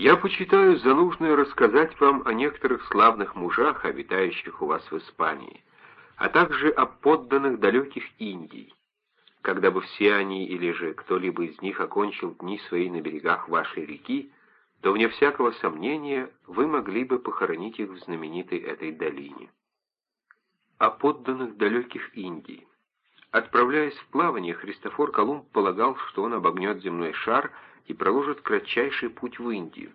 Я почитаю за нужное рассказать вам о некоторых славных мужах, обитающих у вас в Испании, а также о подданных далеких Индий, когда бы все они или же кто-либо из них окончил дни свои на берегах вашей реки, то, вне всякого сомнения, вы могли бы похоронить их в знаменитой этой долине. О подданных далеких Индии. Отправляясь в плавание, Христофор Колумб полагал, что он обогнет земной шар и проложит кратчайший путь в Индию.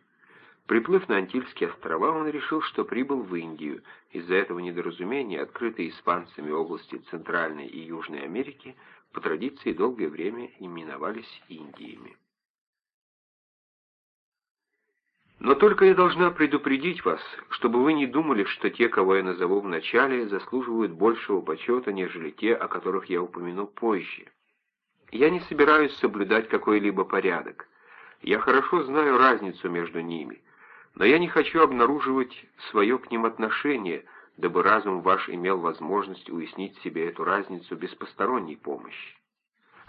Приплыв на Антильские острова, он решил, что прибыл в Индию. Из-за этого недоразумения, открытые испанцами области Центральной и Южной Америки, по традиции долгое время именовались Индиями. Но только я должна предупредить вас, чтобы вы не думали, что те, кого я назову в начале, заслуживают большего почета, нежели те, о которых я упомяну позже. Я не собираюсь соблюдать какой-либо порядок. Я хорошо знаю разницу между ними, но я не хочу обнаруживать свое к ним отношение, дабы разум ваш имел возможность уяснить себе эту разницу без посторонней помощи.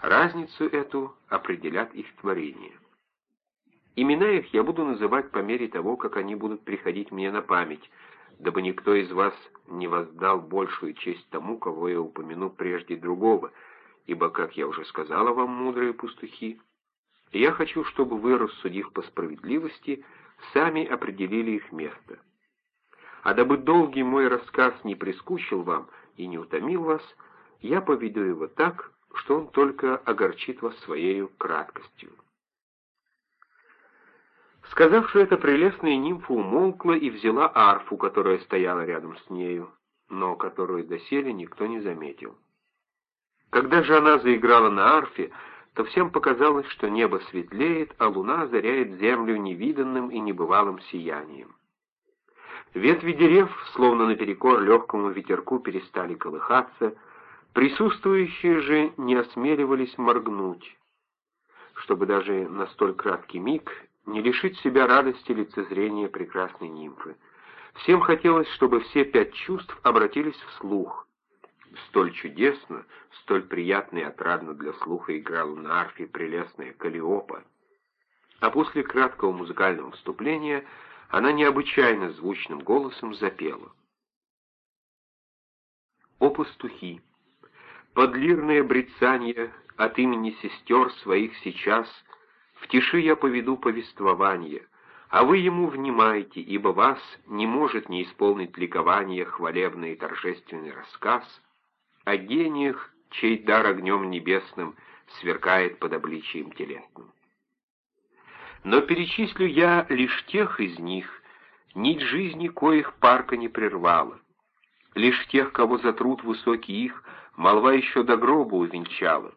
Разницу эту определят их творения. Имена их я буду называть по мере того, как они будут приходить мне на память, дабы никто из вас не воздал большую честь тому, кого я упомяну прежде другого, ибо, как я уже сказала вам, мудрые пастухи, я хочу, чтобы вы, рассудив по справедливости, сами определили их место. А дабы долгий мой рассказ не прискучил вам и не утомил вас, я поведу его так, что он только огорчит вас своей краткостью. Сказавши это, прелестная нимфа умолкла и взяла арфу, которая стояла рядом с нею, но которую доселе никто не заметил. Когда же она заиграла на арфе, то всем показалось, что небо светлеет, а луна озаряет землю невиданным и небывалым сиянием. Ветви дерев, словно наперекор легкому ветерку, перестали колыхаться, присутствующие же не осмеливались моргнуть, чтобы даже на столь краткий миг не лишить себя радости лицезрения прекрасной нимфы. Всем хотелось, чтобы все пять чувств обратились в слух. Столь чудесно, столь приятно и отрадно для слуха играла на арфе прелестная Калиопа. А после краткого музыкального вступления она необычайно звучным голосом запела. «О пастухи! Подлирное брецанье от имени сестер своих сейчас — в тиши я поведу повествование, а вы ему внимайте, ибо вас не может не исполнить ликование хвалебный и торжественный рассказ о гениях, чей дар огнем небесным сверкает под обличием телесным. Но перечислю я лишь тех из них, нить жизни коих парка не прервала, лишь тех, кого за труд высокий их, молва еще до гроба увенчала,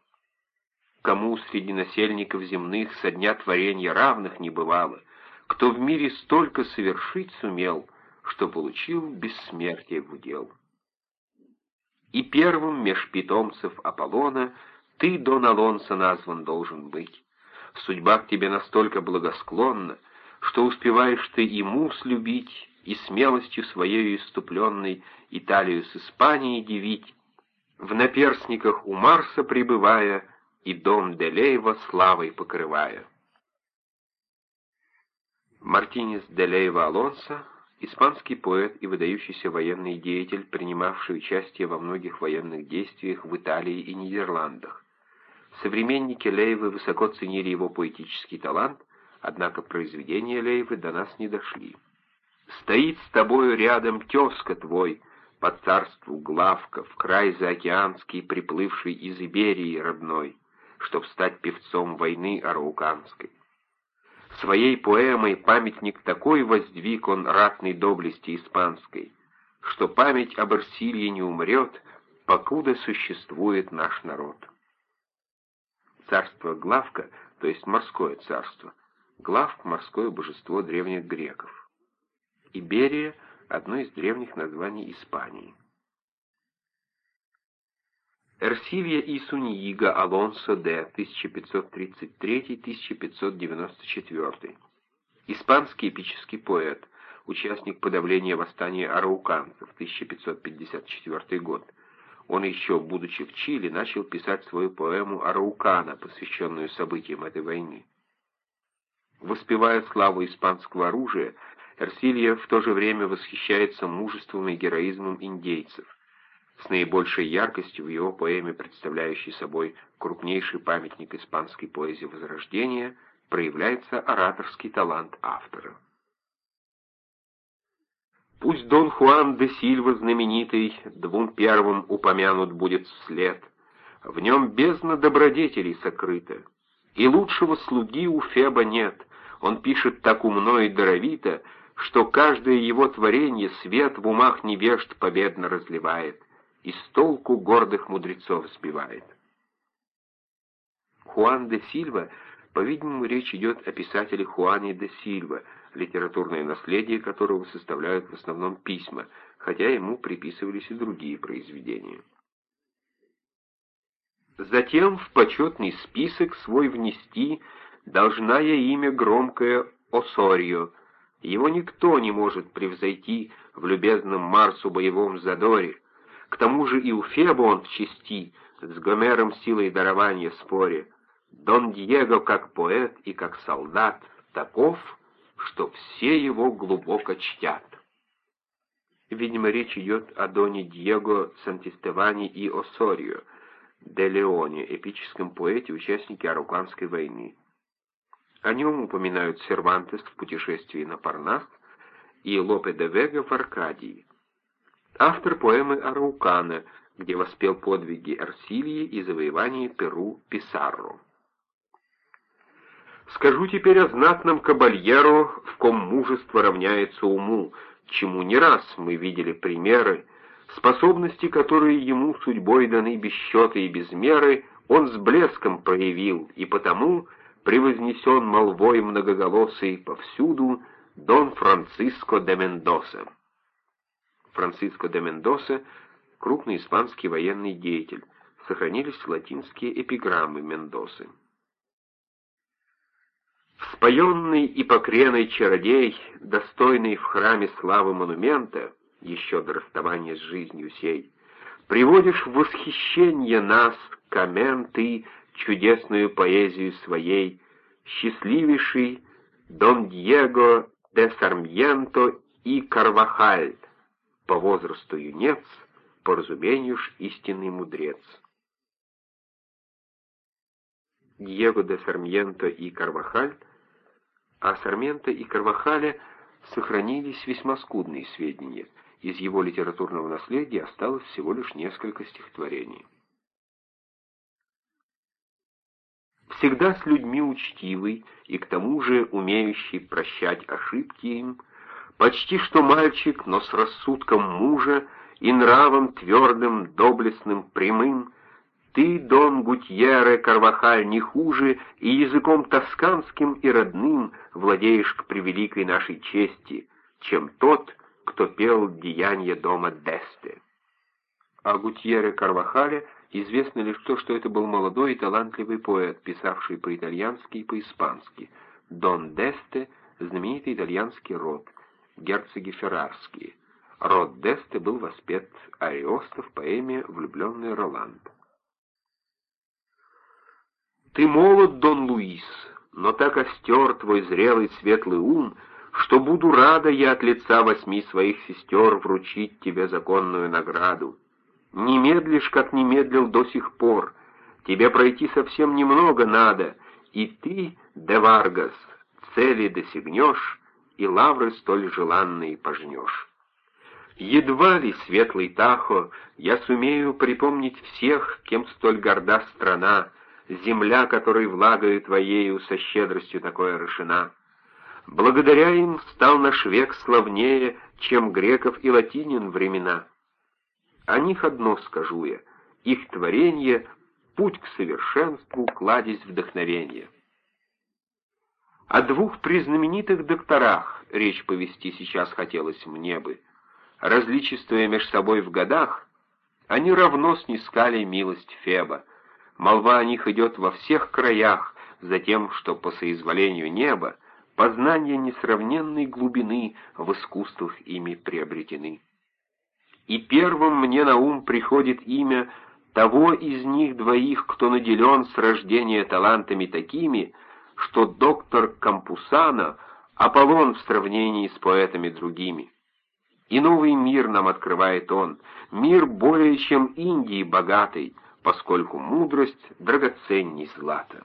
кому среди насельников земных со дня творения равных не бывало, кто в мире столько совершить сумел, что получил бессмертие в удел. И первым меж питомцев Аполлона ты, Дон Алонсо, назван должен быть. Судьба к тебе настолько благосклонна, что успеваешь ты и мус любить, и смелостью своей иступленной Италию с Испанией девить, в наперсниках у Марса пребывая, и дом Делеева славой покрывая. Мартинес Делеева Алонсо, испанский поэт и выдающийся военный деятель, принимавший участие во многих военных действиях в Италии и Нидерландах. Современники Лейвы высоко ценили его поэтический талант, однако произведения Лейвы до нас не дошли. «Стоит с тобою рядом тезка твой», по царству Главка, в край заокеанский, приплывший из Иберии родной чтоб стать певцом войны арауканской. Своей поэмой памятник такой воздвиг он ратной доблести испанской, что память об Арсилье не умрет, покуда существует наш народ. Царство Главка, то есть морское царство, Главк — морское божество древних греков. Иберия — одно из древних названий Испании. Эрсилья и Суньига Алонсо де 1533-1594. Испанский эпический поэт, участник подавления восстания арауканцев 1554 год. Он еще, будучи в Чили, начал писать свою поэму «Араукана», посвященную событиям этой войны. Воспевая славу испанского оружия, Эрсилья в то же время восхищается мужеством и героизмом индейцев. С наибольшей яркостью в его поэме, представляющей собой крупнейший памятник испанской поэзии Возрождения, проявляется ораторский талант автора. Пусть Дон Хуан де Сильва знаменитый двум первым упомянут будет вслед, в нем бездна добродетелей сокрыта, и лучшего слуги у Феба нет, он пишет так умно и даровито, что каждое его творение свет в умах невежд победно разливает и с толку гордых мудрецов сбивает. Хуан де Сильва, по-видимому, речь идет о писателе Хуане де Сильва, литературное наследие которого составляют в основном письма, хотя ему приписывались и другие произведения. Затем в почетный список свой внести должна я имя громкое Осорио, его никто не может превзойти в любезном Марсу боевом задоре. К тому же и у Феба он в чести, с Гомером силой дарования споре. Дон Диего как поэт и как солдат таков, что все его глубоко чтят. Видимо, речь идет о Доне Диего Сантистеване и Осорио, де Леоне, эпическом поэте, участнике Арукланской войны. О нем упоминают Сервантес в «Путешествии на Парнас» и Лопе де Вега в «Аркадии». Автор поэмы «Араукана», где воспел подвиги Арсилии и завоевание Перу Писарро. Скажу теперь о знатном кабальеру, в ком мужество равняется уму, чему не раз мы видели примеры, способности, которые ему судьбой даны без счета и без меры, он с блеском проявил, и потому превознесен молвой многоголосый повсюду Дон Франциско де Мендоса. Франциско де Мендоса — крупный испанский военный деятель. Сохранились латинские эпиграммы Мендосы. Вспоенный и покреный чародей, достойный в храме славы монумента, еще до расставания с жизнью сей, приводишь в восхищение нас, камен чудесную поэзию своей, счастливейший Дон Диего де Сармьенто и Карвахаль, по возрасту юнец, по разумению ж истинный мудрец. Диего де Сармьенто и Карвахаль, о Сарменто и Карвахале сохранились весьма скудные сведения, из его литературного наследия осталось всего лишь несколько стихотворений. всегда с людьми учтивый и к тому же умеющий прощать ошибки им, почти что мальчик, но с рассудком мужа и нравом твердым, доблестным, прямым, ты, Дон Гутьере Карвахаль, не хуже, и языком тосканским и родным владеешь к превеликой нашей чести, чем тот, кто пел деяния дома Десте. А Гутьере Карвахале — Известно лишь то, что это был молодой и талантливый поэт, писавший по-итальянски и по-испански. Дон Десте — знаменитый итальянский род, герцоги Феррарские. Род Десте был воспет Ариоста в поэме «Влюбленный Роланд». «Ты молод, Дон Луис, но так остер твой зрелый светлый ум, что буду рада я от лица восьми своих сестер вручить тебе законную награду. Не медлишь, как не медлил до сих пор. Тебе пройти совсем немного надо, и ты, де Варгас, цели досягнешь, и лавры столь желанные пожнешь. Едва ли, светлый Тахо, я сумею припомнить всех, кем столь горда страна, земля, которой влагою твоею со щедростью такое орошена. Благодаря им стал наш век славнее, чем греков и латинин времена. О них одно скажу я. Их творение — путь к совершенству, кладезь вдохновения. О двух признаменитых докторах речь повести сейчас хотелось мне бы. Различествуя меж собой в годах, они равно снискали милость Феба. Молва о них идет во всех краях, за тем, что по соизволению неба познания несравненной глубины в искусствах ими приобретены и первым мне на ум приходит имя того из них двоих, кто наделен с рождения талантами такими, что доктор Кампусана — Аполлон в сравнении с поэтами другими. И новый мир нам открывает он, мир более чем Индии богатый, поскольку мудрость драгоценней злата.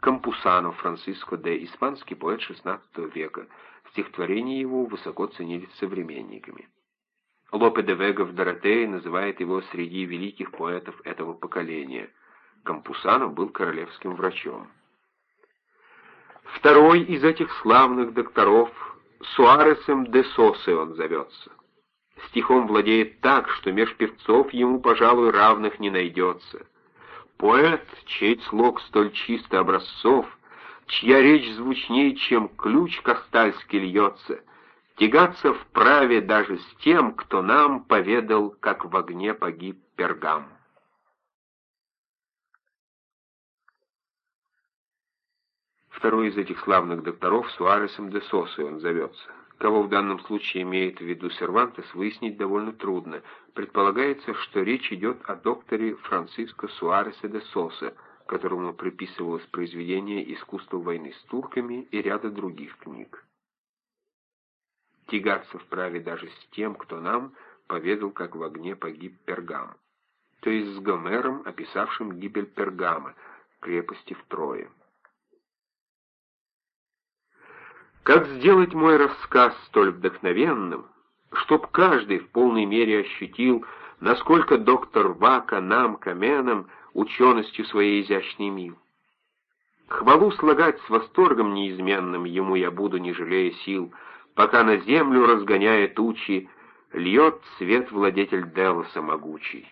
Кампусано Франциско де испанский поэт XVI века. Стихотворения его высоко ценились современниками. Лопе де Вега в Доротее называет его среди великих поэтов этого поколения. Кампусано был королевским врачом. Второй из этих славных докторов Суаресом де Сосе он зовется. Стихом владеет так, что меж певцов ему, пожалуй, равных не найдется. Поэт, чей слог столь чисто образцов, чья речь звучнее, чем ключ кастальский льется, тягаться вправе даже с тем, кто нам поведал, как в огне погиб Пергам. Второй из этих славных докторов Суаресом де Сосы он зовется. Кого в данном случае имеет в виду Сервантес, выяснить довольно трудно. Предполагается, что речь идет о докторе Франциско Суаресе де Соса, которому приписывалось произведение «Искусство войны с турками» и ряда других книг. Тягаться вправе даже с тем, кто нам поведал, как в огне погиб Пергам, то есть с Гомером, описавшим гибель Пергама, крепости в Трое. Как сделать мой рассказ столь вдохновенным, чтоб каждый в полной мере ощутил, насколько доктор Вака нам, Каменам, ученостью своей изящной мил. Хвалу слагать с восторгом неизменным ему я буду, не жалея сил, пока на землю, разгоняя тучи, льет свет владетель Делоса могучий.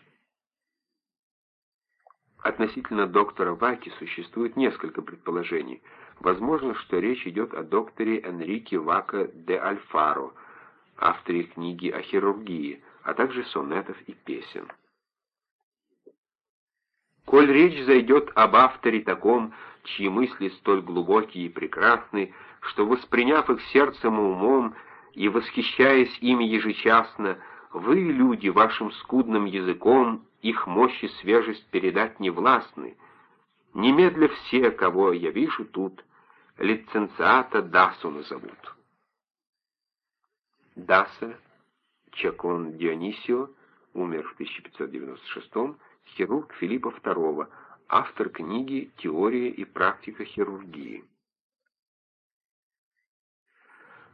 Относительно доктора Ваки существует несколько предположений — Возможно, что речь идет о докторе Энрике Вака де Альфаро, авторе книги о хирургии, а также сонетов и песен. Коль речь зайдет об авторе таком, чьи мысли столь глубокие и прекрасны, что, восприняв их сердцем и умом и восхищаясь ими ежечасно, вы, люди, вашим скудным языком их мощь и свежесть передать не властны. Немедля все, кого я вижу тут, лиценциата Дасу назовут. Даса, Чакон Дионисио, умер в 1596 хирург Филиппа II, автор книги «Теория и практика хирургии».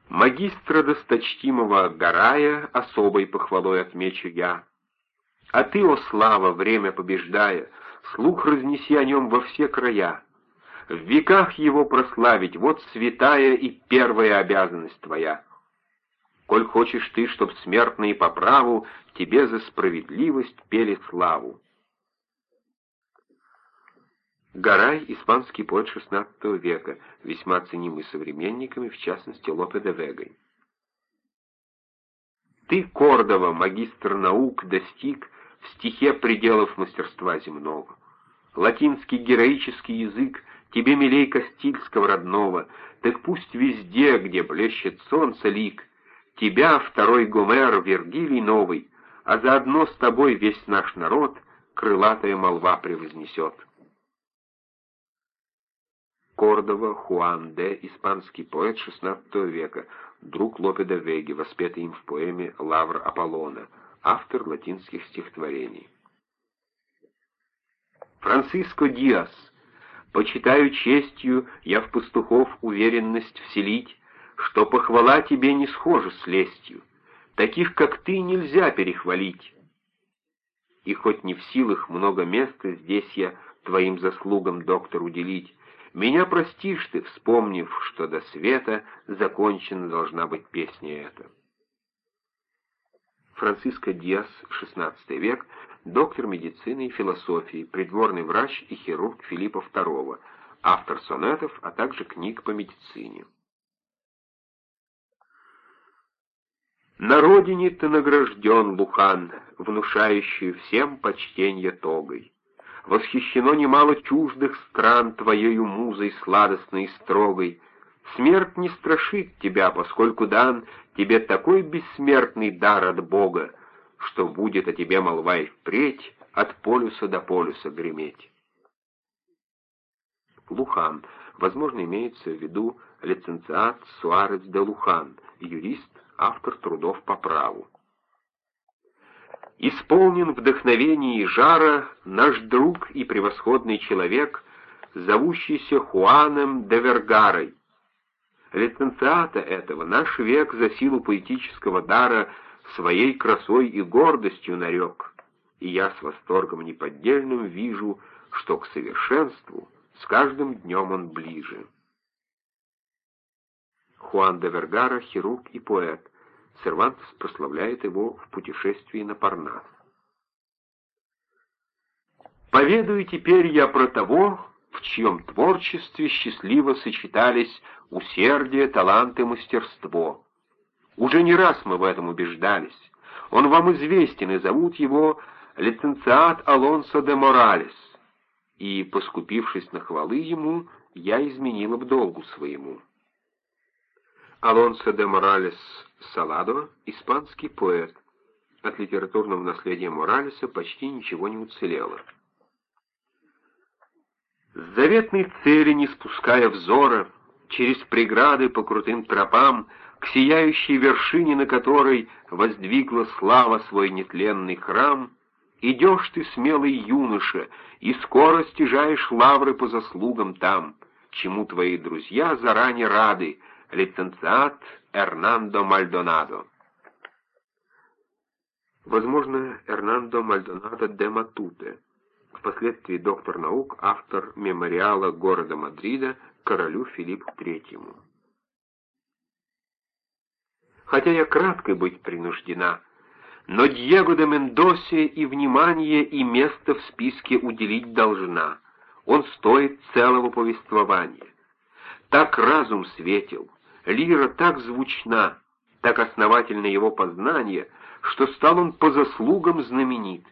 Магистра досточтимого Гарая особой похвалой отмечу я. А ты, о слава, время побеждая, слух разнеси о нем во все края в веках его прославить, вот святая и первая обязанность твоя. Коль хочешь ты, чтоб смертные по праву тебе за справедливость пели славу. Гарай — испанский поэт XVI века, весьма ценимый современниками, в частности Лопе де Вегой. Ты, Кордова, магистр наук, достиг в стихе пределов мастерства земного. Латинский героический язык тебе милей Кастильского родного, так пусть везде, где блещет солнце лик, тебя второй Гомер, Вергилий новый, а заодно с тобой весь наш народ крылатая молва превознесет. Кордова, Хуан де, испанский поэт XVI века, друг Лопе де Веги, воспетый им в поэме «Лавр Аполлона», автор латинских стихотворений. Франциско Диас — Почитаю честью я в пастухов уверенность вселить, что похвала тебе не схожа с лестью, таких, как ты, нельзя перехвалить. И хоть не в силах много места здесь я твоим заслугам, доктор, уделить, меня простишь ты, вспомнив, что до света закончена должна быть песня эта. Франциско Диас, XVI век, доктор медицины и философии, придворный врач и хирург Филиппа II, автор сонетов, а также книг по медицине. На родине ты награжден, Лухан, внушающий всем почтенье тогой. Восхищено немало чуждых стран твоею музой сладостной и строгой. Смерть не страшит тебя, поскольку дан тебе такой бессмертный дар от Бога, что будет о тебе молва и впредь от полюса до полюса греметь. Лухан. Возможно, имеется в виду лиценциат Суарес де Лухан, юрист, автор трудов по праву. Исполнен вдохновения и жара наш друг и превосходный человек, зовущийся Хуаном де Вергарой. Лиценциата этого наш век за силу поэтического дара своей красой и гордостью нарек, и я с восторгом неподдельным вижу, что к совершенству с каждым днем он ближе. Хуан де Вергара — хирург и поэт. Сервантес прославляет его в путешествии на Парнас. Поведаю теперь я про того, в чьем творчестве счастливо сочетались усердие, талант и мастерство. Уже не раз мы в этом убеждались. Он вам известен, и зовут его лиценциат Алонсо де Моралес. И, поскупившись на хвалы ему, я изменила в долгу своему. Алонсо де Моралес Саладо — испанский поэт. От литературного наследия Моралеса почти ничего не уцелело. С заветной цели, не спуская взора, через преграды по крутым тропам, к сияющей вершине, на которой воздвигла слава свой нетленный храм, идешь ты, смелый юноша, и скоро стяжаешь лавры по заслугам там, чему твои друзья заранее рады, лиценциат Эрнандо Мальдонадо. Возможно, Эрнандо Мальдонадо де Матуте, впоследствии доктор наук, автор мемориала города Мадрида королю Филиппу III. Хотя я краткой быть принуждена, но Диего де Мендосе и внимание, и место в списке уделить должна. Он стоит целого повествования. Так разум светил, лира так звучна, так основательно его познание, что стал он по заслугам знаменит,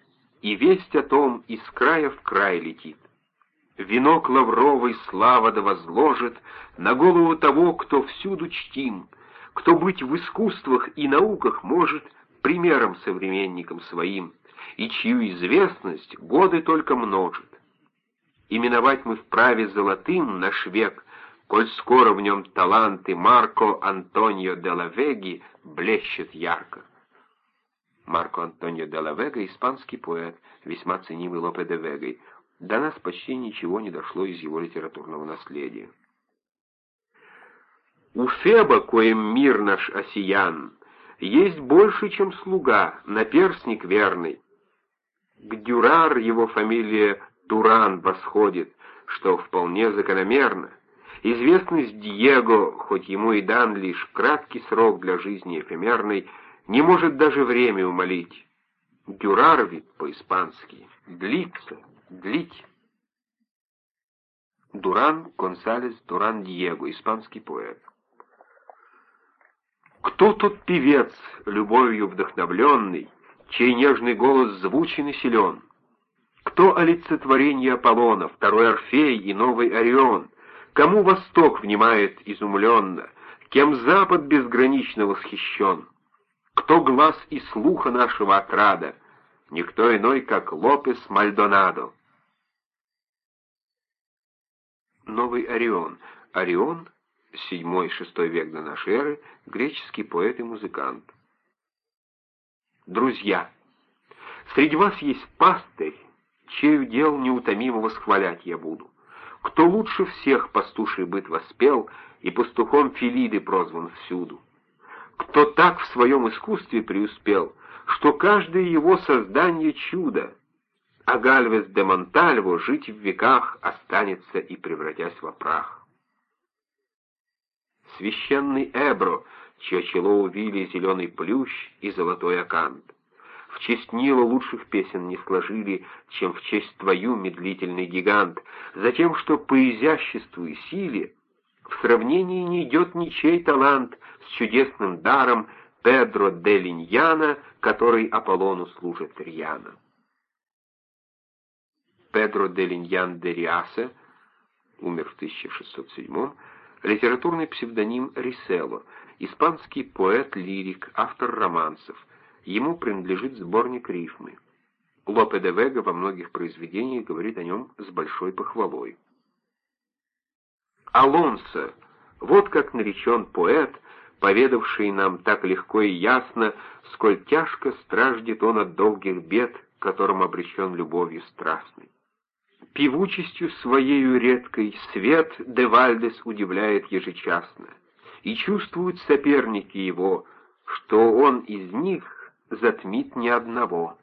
и весть о том из края в край летит. Венок лавровый слава да возложит на голову того, кто всюду чтим, кто быть в искусствах и науках может примером современникам своим, и чью известность годы только множит. Именовать мы вправе золотым наш век, коль скоро в нем таланты Марко Антонио де ла Веги блещет ярко. Марко Антонио де ла Вега — испанский поэт, весьма ценимый Лопе де Вегой. До нас почти ничего не дошло из его литературного наследия. У Феба, коим мир наш осиян, есть больше, чем слуга, наперсник верный. К Дюрар его фамилия Дуран восходит, что вполне закономерно — Известность Диего, хоть ему и дан лишь краткий срок для жизни эфемерной, не может даже время умолить. Дюрар ведь по-испански «длиться», «длить». Дуран Гонсалес Дуран Диего, испанский поэт. Кто тот певец, любовью вдохновленный, чей нежный голос звучен и силен? Кто олицетворение Аполлона, второй Орфей и новый Орион? Кому Восток внимает изумленно, Кем Запад безгранично восхищен? Кто глаз и слуха нашего отрада? Никто иной, как Лопес Мальдонадо. Новый Орион. Орион, 7-6 век до нашей эры, греческий поэт и музыкант. Друзья, среди вас есть пастырь, чею дел неутомимо восхвалять я буду кто лучше всех пастуший быт воспел и пастухом Филиды прозван всюду, кто так в своем искусстве преуспел, что каждое его создание чудо, а Гальвес де Монтальво жить в веках останется и превратясь в прах. Священный Эбро, чье чело увили зеленый плющ и золотой акант. В честь Нила лучших песен не сложили, чем в честь твою, медлительный гигант, за тем, что по изяществу и силе в сравнении не идет ничей талант с чудесным даром Педро де Линьяна, который Аполлону служит рьяно. Педро де Линьян де Риасе, умер в 1607 литературный псевдоним Рисело, испанский поэт-лирик, автор романсов, Ему принадлежит сборник рифмы. Лопе де Вега во многих произведениях говорит о нем с большой похвалой. Алонсо, вот как наречен поэт, поведавший нам так легко и ясно, сколь тяжко страждет он от долгих бед, которым обречен любовью страстной. Певучестью своею редкой свет де Вальдес удивляет ежечасно, и чувствуют соперники его, что он из них затмит ни одного.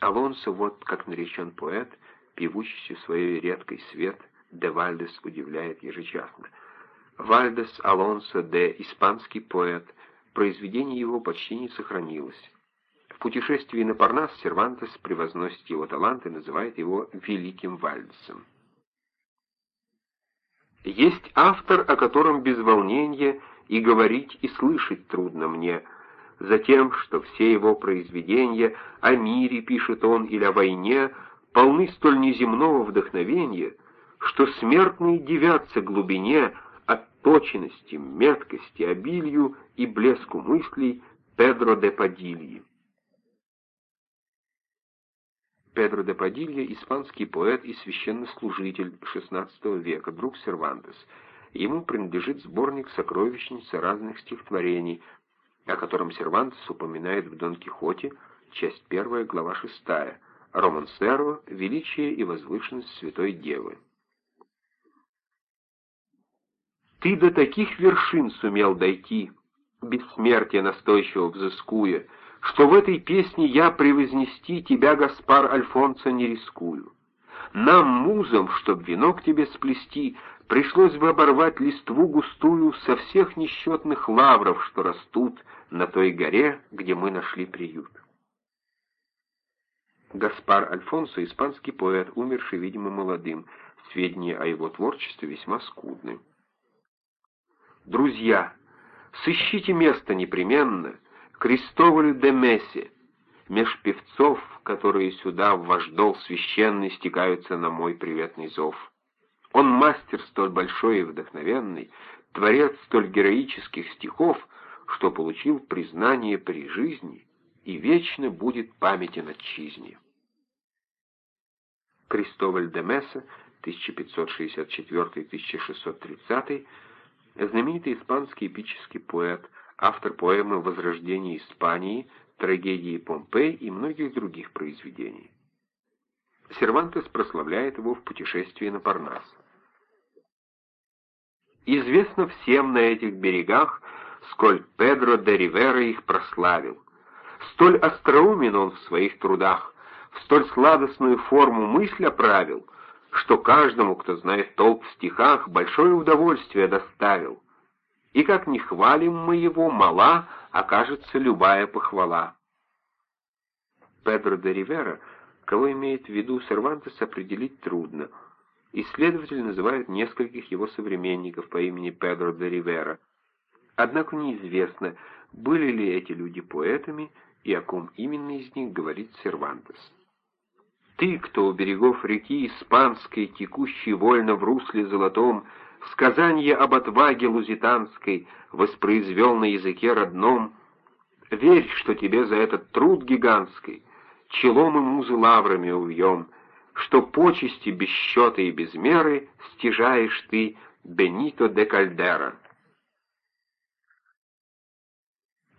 Алонсо, вот как наречен поэт, певучестью своей редкой свет, де Вальдес удивляет ежечасно. Вальдес Алонсо де испанский поэт, произведение его почти не сохранилось. В путешествии на Парнас Сервантес превозносит его талант и называет его «великим Вальдесом». Есть автор, о котором без волнения и говорить, и слышать трудно мне, за тем, что все его произведения о мире, пишет он, или о войне, полны столь неземного вдохновения, что смертные дивятся глубине, отточенности, меткости, обилию и блеску мыслей Педро де Падильи. Педро де Падилья — испанский поэт и священнослужитель XVI века, друг Сервантес. Ему принадлежит сборник сокровищниц разных стихотворений, о котором Сервантес упоминает в Дон Кихоте, часть 1, глава 6, Романсеро «Величие и возвышенность Святой Девы». Ты до таких вершин сумел дойти, бессмертие настойчиво взыскуя, что в этой песне я превознести тебя, Гаспар Альфонсо, не рискую. Нам, музам, чтоб венок тебе сплести, пришлось бы оборвать листву густую со всех несчетных лавров, что растут на той горе, где мы нашли приют. Гаспар Альфонсо — испанский поэт, умерший, видимо, молодым. Сведения о его творчестве весьма скудны. Друзья, сыщите место непременно — Крестоволю де Мессе, меж певцов, которые сюда в ваш дол священный стекаются на мой приветный зов. Он мастер столь большой и вдохновенный, творец столь героических стихов, что получил признание при жизни и вечно будет памятен отчизне. Кристоваль де Месса, 1564-1630, знаменитый испанский эпический поэт, автор поэмы «Возрождение Испании», трагедии Помпей и многих других произведений. Сервантес прославляет его в «Путешествии на Парнас». Известно всем на этих берегах, сколь Педро де Ривера их прославил. Столь остроумен он в своих трудах, в столь сладостную форму мысль оправил, что каждому, кто знает толк в стихах, большое удовольствие доставил — и как не хвалим мы его, мала окажется любая похвала. Педро де Ривера, кого имеет в виду Сервантес, определить трудно. Исследователи называют нескольких его современников по имени Педро де Ривера. Однако неизвестно, были ли эти люди поэтами и о ком именно из них говорит Сервантес. Ты, кто у берегов реки Испанской, текущей вольно в русле золотом, сказание об отваге лузитанской воспроизвел на языке родном. Верь, что тебе за этот труд гигантский челом и музы лаврами увьем, что почести без счета и без меры стяжаешь ты Бенито де Кальдера.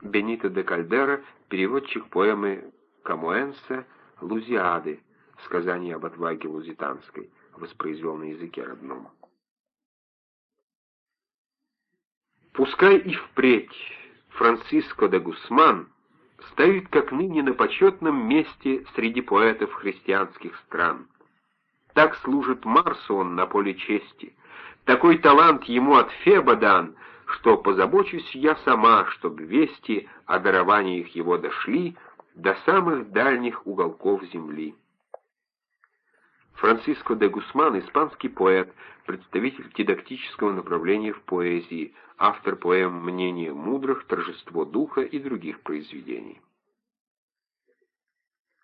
Бенито де Кальдера — переводчик поэмы Камуэнса «Лузиады», сказание об отваге лузитанской, воспроизвел на языке родном. Пускай и впредь Франциско де Гусман стоит как ныне на почетном месте среди поэтов христианских стран. Так служит Марсу он на поле чести. Такой талант ему от Феба дан, что позабочусь я сама, чтобы вести о дарованиях его дошли до самых дальних уголков земли. Франциско де Гусман — испанский поэт, представитель дидактического направления в поэзии, автор поэм «Мнение мудрых», «Торжество духа» и других произведений.